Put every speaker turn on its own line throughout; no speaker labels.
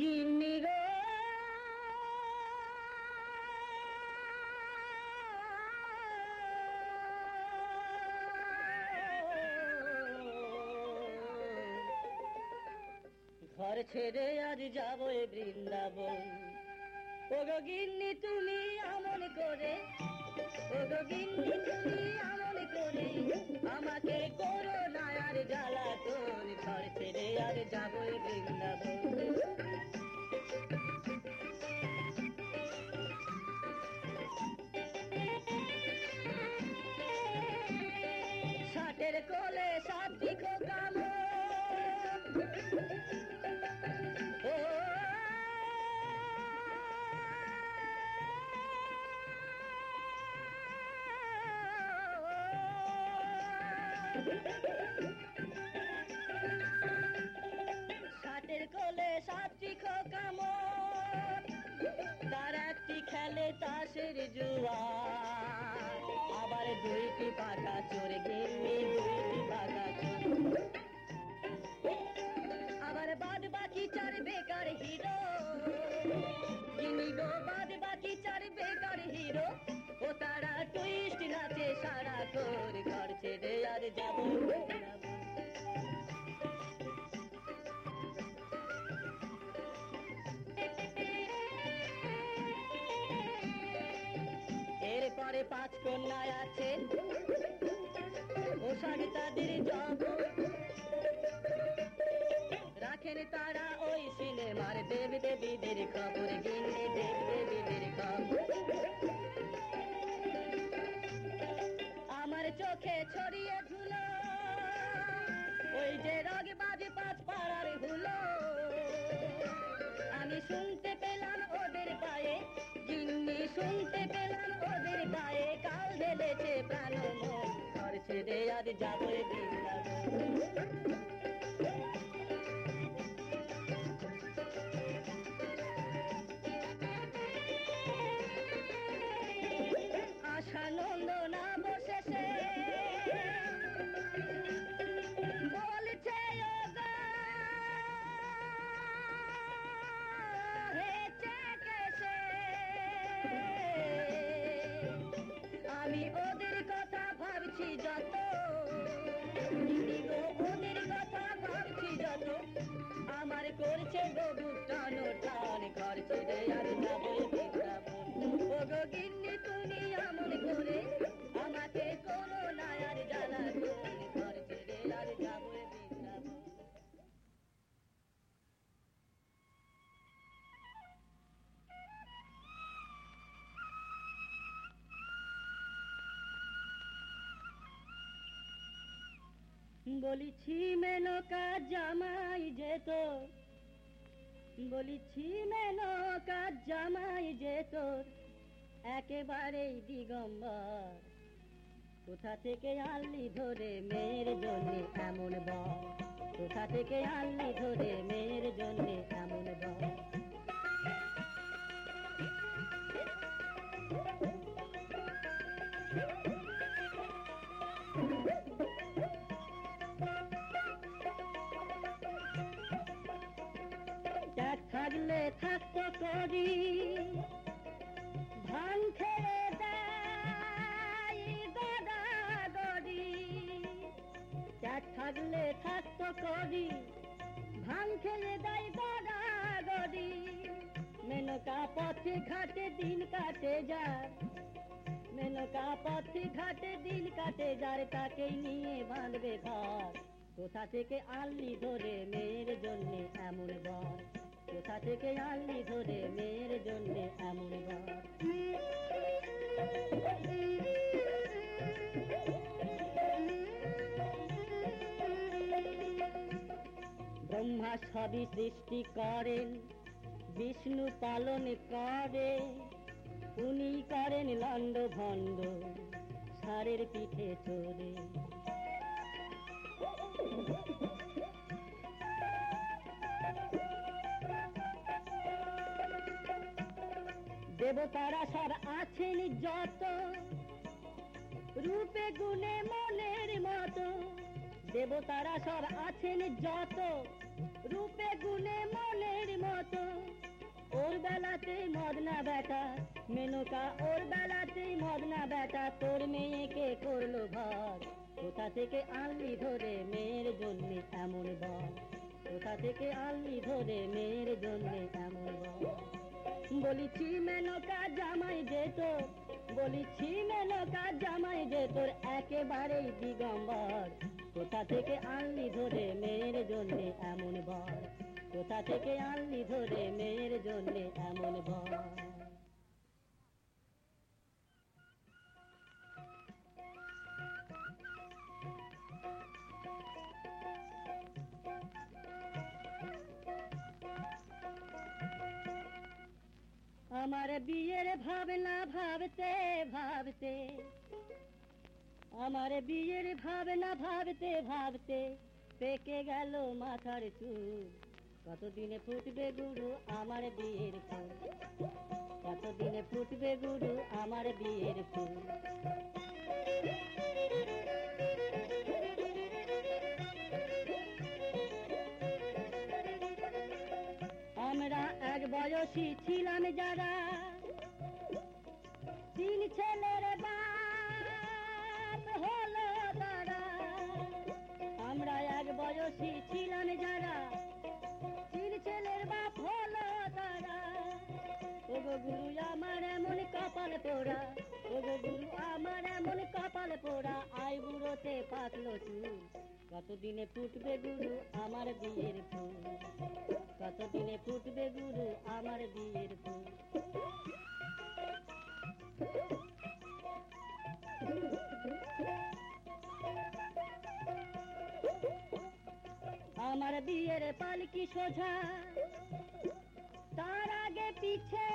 গিন্নি গো ঘর ছেড়ে আজ যাব এ বৃন্দাবন। ও গিন্নি, তুমি আমন করে। ও গিন্নি, তুমি আমন করে আমাকে করো না আর জ্বালাতন ঘর ছেড়ে আর যাব বৃন্দাবন। কোলে কন্যা আছে। সাড়ে তাদের জব রাখেন তারা ওই সিনেমার দেব দেবীদের খবর গিনে দেব দেবীদের খবর। আমার চোখে ছড়িয়ে ধুলো। ওই যে রগ ছেড়ে আর বলিছি, মেনকা জামাই যেত বলিছি, মেনকা জামাই যেত একেবারেই দিগম্বর। কোথা থেকে আনলি ধরে মেয়ের জন্য এমন বল কোথা থেকে আনলি ধরে মেয়ের জন্য এমন বল থাকলে থাকতো করি ধান খেয়ে গড়াগড়ি ট্যাগ থাকলে থাকতো করি ভাং খেয়ে দেয় গড়াগড়ি মেনকা পথে ঘাটে দিন কাটে যায়। মেনকা পথে ঘাটে দিন কাটে যার তাকেই নিয়ে বাঁধবে ঘর। কোথা থেকে আনলি ধরে বর কোথা থেকে আনলি ধরে মেয়ের জন্য এমন বর ব্রহ্মা সবই সৃষ্টি করেন, বিষ্ণু পালন করে, উনি করেন লন্ড ভণ্ড সারের পিঠে চড়ে। দেবতারা সব আছেন যত। রূপে, গুণে, মনের মতো দেবতারা সব আছেন যত। রূপে, গুণে, মনের মতো ওর বেলাতে মদনা বেটা, মেনকা ওর বেলাতে মদনা বেটা, তোর মেয়েকে করল ঘর? কোথা থেকে আনলি ধরে মেয়ের জন্য এমন বল কোথা থেকে আনলি ধরে মেয়ের জন্য এমন বল বলিছি মেনকা জামাই যে তোর, বলিছি মেনকা জামাই যে তোর, একেবারেই দিগম্বর। কোথা থেকে আনলি ধরে মেয়ের জন্য এমন বর? কোথা থেকে আনলি ধরে মেয়ের জন্য এমন বর? আমার বিয়ের ভাবনা ভাবতে ভাবতে, আমার বিয়ের ভাবনা ভাবতে ভাবতে পেকে গেল মাথার চুল। কতদিনে ফুটবে গুরু আমার বিয়ের ফুল? কতদিনে ফুটবে গুরু আমার বিয়ের ফুল? বয়সী ছিলাম যারা, তিন ছেলের বাপ হলো তারা। আমরা এক বয়সী ছিলাম যারা, তিন ছেলের বাপ হলো তারা। ওগো গুরু আমার এমন কপাল পোড়া কপাল পোড়া আই বুড়োতে পাতলো চুল কতদিনে ফুটবে গুরু আমার বিয়ের ফুল? কতদিনে ফুটবে গুরু আমার বিয়ের ফুল? আমার বিয়ের পালকি সোজা? তার আগে পিছে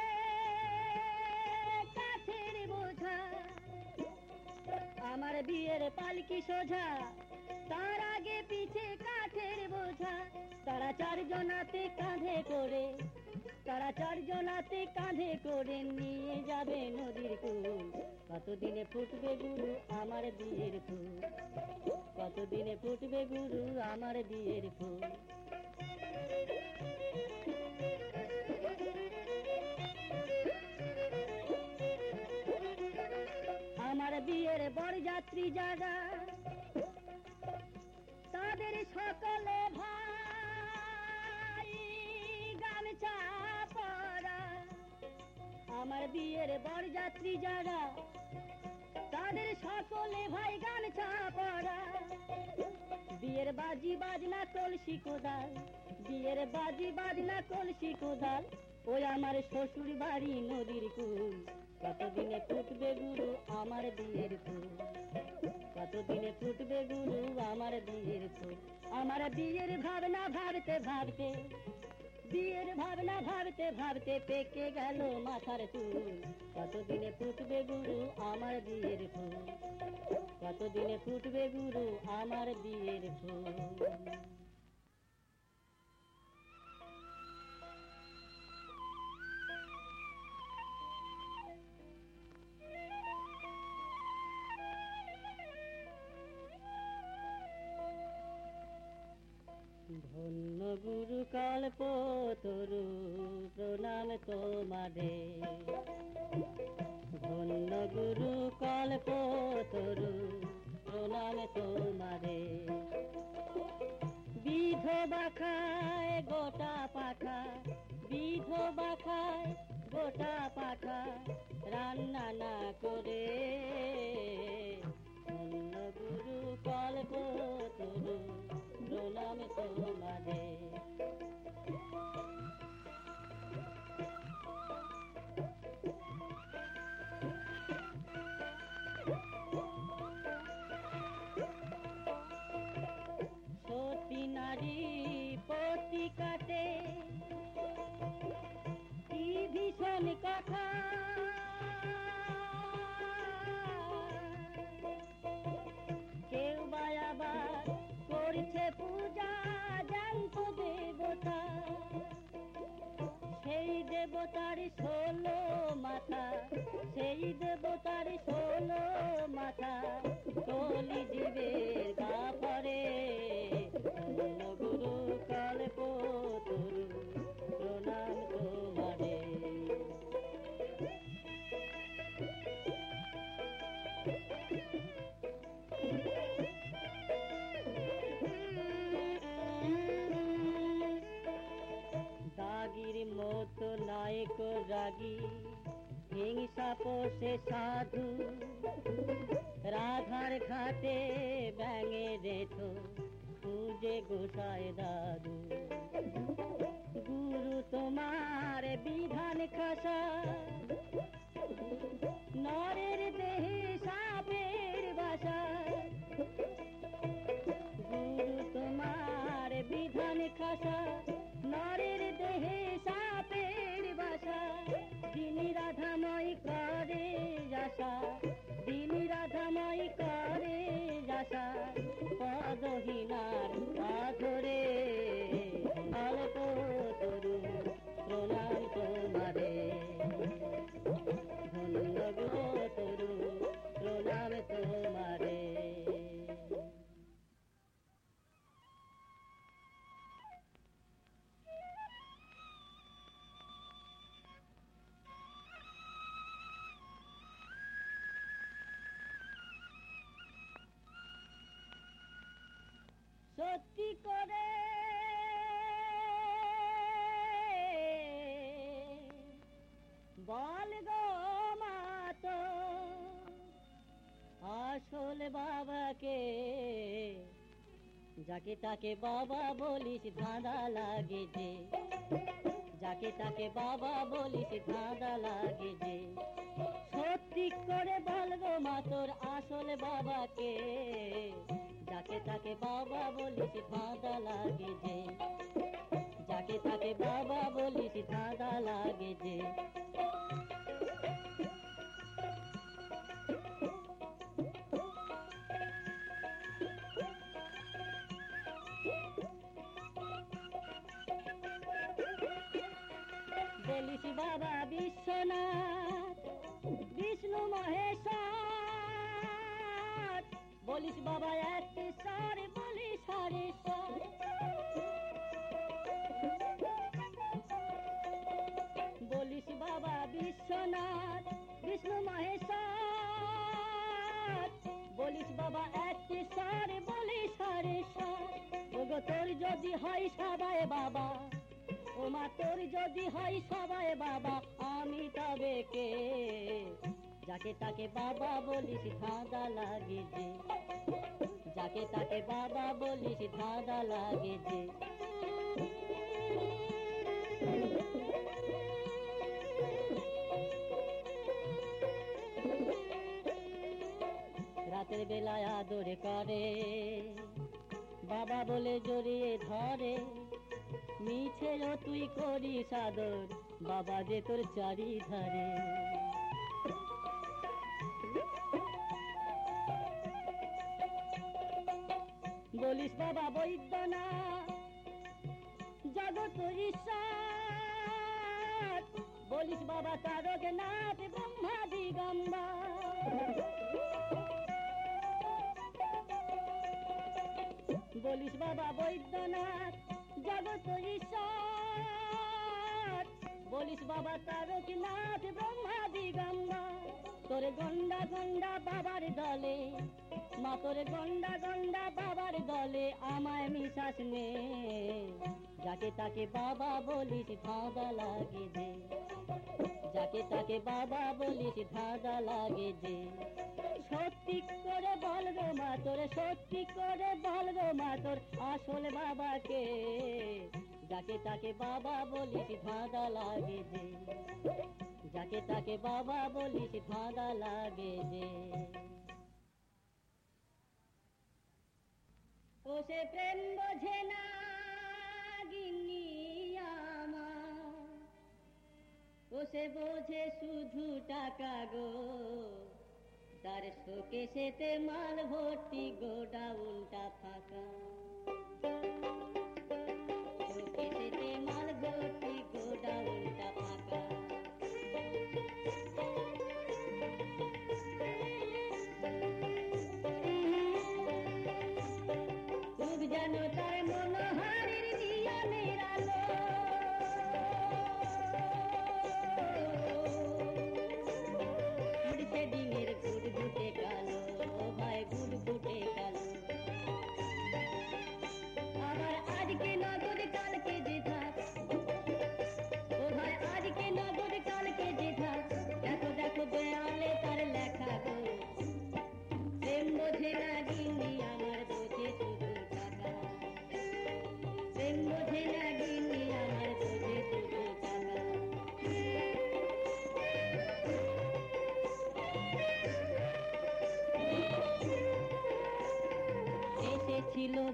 কাঠের বোঝা। আমার বিয়ের পালকি সোজা। তার আগে পিছে কাঠের বোঝা। তারা চারজনাতে কাঁধে করে, তারা চারজনাতে কাঁধে করে নিয়ে যাবে নদীর কুল। কতদিনে ফুটবে গুরু আমার বিয়ের ফুল? কতদিনে ফুটবে গুরু আমার বিয়ের ফুল? বিয়ের বরযাত্রী যারা তাদের সকলে ভাই গামছা পরা। আমার বিয়ের বরযাত্রী যারা তাদের সকলে ভাই গামছা পরা। বিয়ের বাজি বাজনা, কলসি কোদাল। বিয়ের বাজি বাজনা, কলসি কোদাল। ওই আমার শ্বশুর বাড়ি নদীর কুল। কতদিনে ফুটবে গুরু আমার বিয়ের ফুল? কতদিনে ফুটবে গুরু আমার বিয়ের ফুল? আমার বিয়ের ভাবনা ভাবতে ভাবতে, বিয়ের ভাবনা ভাবতে ভাবতে পেকে গেল মাথার চুল। কতদিনে ফুটবে গুরু আমার বিয়ের ফুল? কতদিনে ফুটবে গুরু আমার বিয়ের ফুল? গুরু কল্প তরু প্রণাম তোমারে দেবতা সেই দেবতার ষোলো মাথা সেই দেবতার ষোলো মাথা পোষে সাধু। রাধার ঘাটে ব্যাঙে রেথো, পুজে গোসায় দাদু। গুরু তোমার বিধান খাসা, নরের দেহে সাপের সত্যি করে। বল আসল বাবাকে। যাকে তাকে বাবা বলিস ধাঁধা লাগে যে, যাকে তাকে বাবা বলিস ধাঁধা লাগে যে। সত্যি করে বল গো মা, তোর আসল বাবাকে। যাকে তাকে বাবা বলিস ধাঁধা লাগে যে। যাকে তাকে বাবা বলিস ধাঁধা লাগে যে। বলিস বাবা বিশ্বনাথ, বিষ্ণু মহেশ্বর বলিস বাবা একটি সারে, বলিস সারে। বলিস বাবা, বিশ্বনাথ, বিষ্ণু মহেশ্বর। বলিস বাবা একটি সারে, বলিস সারে সার। ওগো, তোর যদি হয় সবাই বাবা, ও মা, তোর যদি হয় সবাই বাবা, আমি তবে কে যাকে তাকে বাবা বলিস ধাঁধা লাগে যে। যাকে তাকে বাবা বলিস ধাঁধা লাগে যে। রাতের বেলায় আদর করে, বাবা বলে জড়িয়ে ধরে, মিছেও তুই করিস আদর, বাবা যে তোর চারি বলিস বাবা বৈদ্যনাথ জগত ঈশ্বর। বলিস বাবা তারকনাথ ব্রহ্মা দিগম্বর বলিস বাবা বৈদ্যনাথ জগত ঈশ্বর। বলিস বাবা তারকনাথ ব্রহ্মা দিগম্বর তোর গন্ডা গন্ডা বাবার দলে মা তোর গন্ডা গন্ডা বাবার দলে আমায় মিশাস নে। যাকে তাকে বাবা বলিস ধাঁধা লাগে যে, যাকে তাকে বাবা বলিস ধাঁধা লাগে যে। সত্যি করে বল গো মা তোর সত্যি করে বল গো মা তোর আসল বাবাকে যাকে তাকে বাবা বলিস ধাঁধা লাগে যে। যাকে তাকে বাবা বলিস ধাঁধা লাগে যে। ও সে প্রেম বোঝে না গিন্নি আমার। ও সে বোঝে শুধু টাকা গো। তার শোকে সেতে মাল ভর্তি গোডাউনটা ফাঁকা।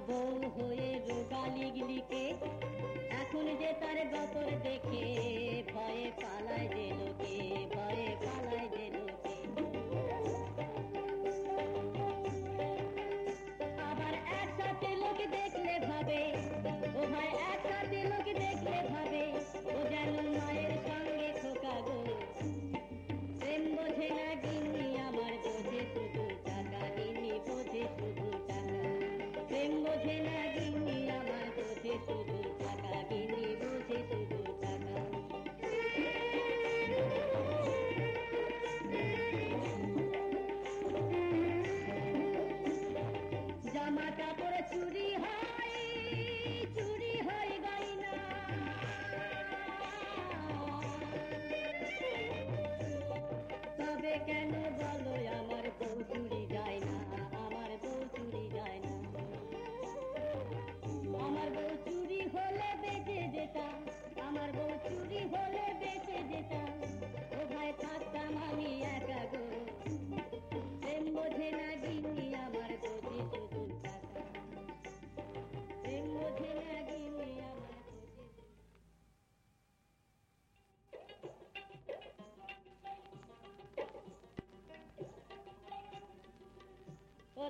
बहु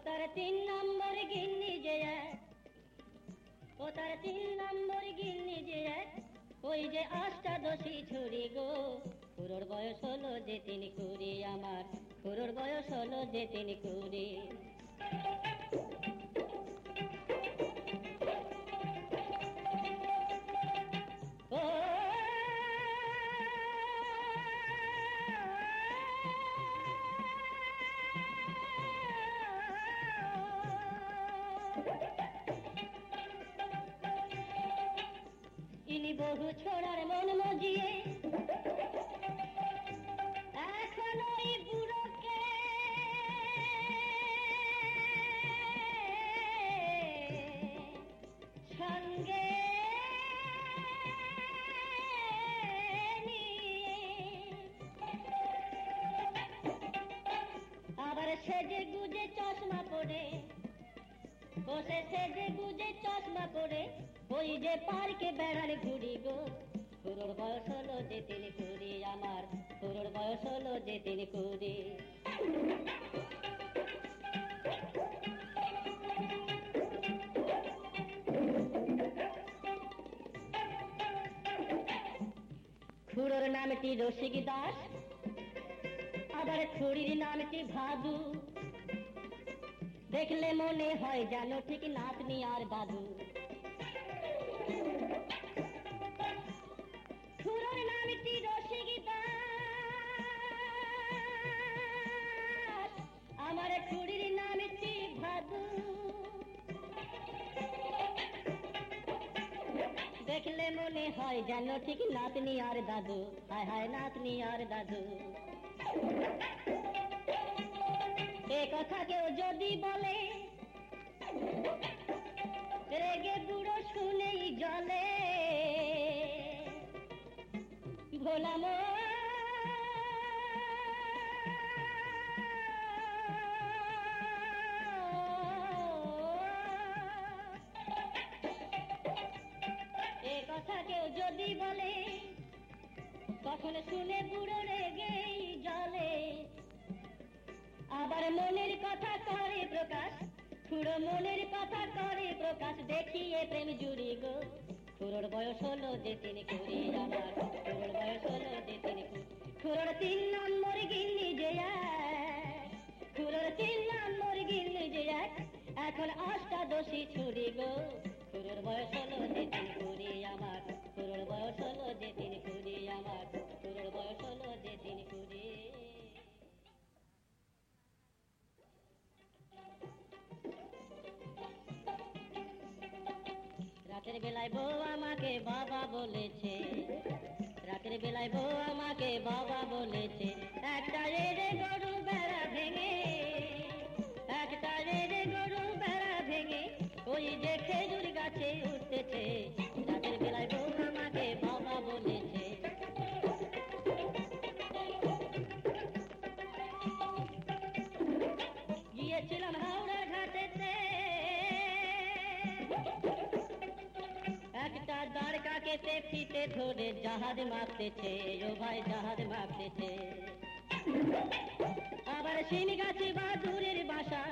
তার তিন নম্বর গিন্নি যে ও তার তিন নম্বর গিন্নি যে ওই যে অষ্টাদশী ছুরি গো। খুরোর বয়স হলো যে তিনি কুড়ি আমার। খুরোর বয়স হলো যে তিনি কুড়ি সেজে গুজে চশমা পড়ে বসে সেজে গুজে চশমা পরে, ওই যে পার্কে বেড়ার ঘুরি গো। পুরোর বয়স হলো যে তিনি কুড়ি, আমার পুরোর বয়স হলো যে তিনি কুড়ি। খুড়োর নামটি রসিক দাস খুড়ির নামটি ভাদু দেখলে মনে হয় জানো ঠিক নাতনি আর দাদু খুড়োর নামটি রসিক দাস আমার খুড়ির নামটি ভাদু দেখলে মনে হয় জানো ঠিক নাতনি আর দাদু হায় হায় নাতনি আর দাদু এ কথা কেউ যদি বলে রেগে বুড়ো শুনেই জলে। ভোলাম প্রকাশ দেখিয়ে প্রেম জুড়ি গো। খুরোর বয়স হলো যে তিনি কুড়ি আমার। খুরোর বয়স হলো যে তিনি খুরোর তিন জাহাজ মাপতেছে ও ভাই জাহাজ মাপতেছে আবার শিম গাছে বাদুরের বাসা,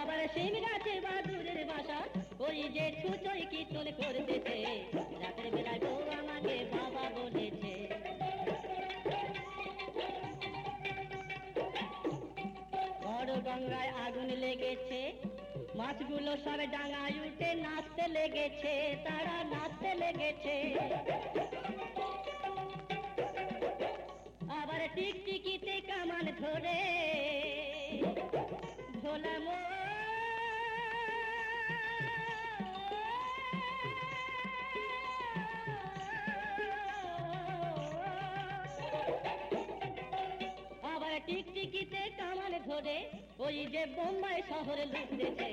আবার শিম গাছে বাদুরের বাসা, ওই যে ছুচোই কীর্তন করতেছে। রাতের বেলায় বউ আমাকে বাবা বলেছে। বড় গঙ্গায় আগুন লেগেছে, মাছগুলো সব ডাঙায় উঠে নাচতে লেগেছে, তারা নাচতে লেগেছে। টিকটিকিতে কামান ধরে। ভোলা আবার টিকটিকিতে কামান ধরে ওই যে বোম্বাই শহরে লুটেছে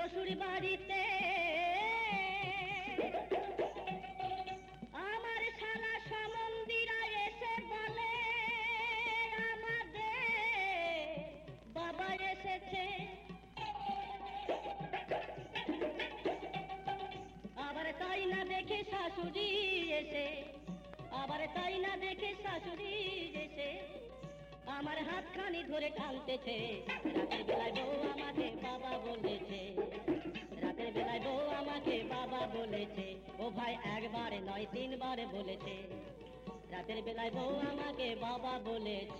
শ্বশুর বাড়িতে। আমার শালা সমন্দিরা এসে বলে বাবা এসেছে। আবার তাই না দেখে শাশুড়ি এসে, আবার তাই না দেখে শাশুড়ি এসে, আমার হাতখানি ধরে টানতেছে। বলেছে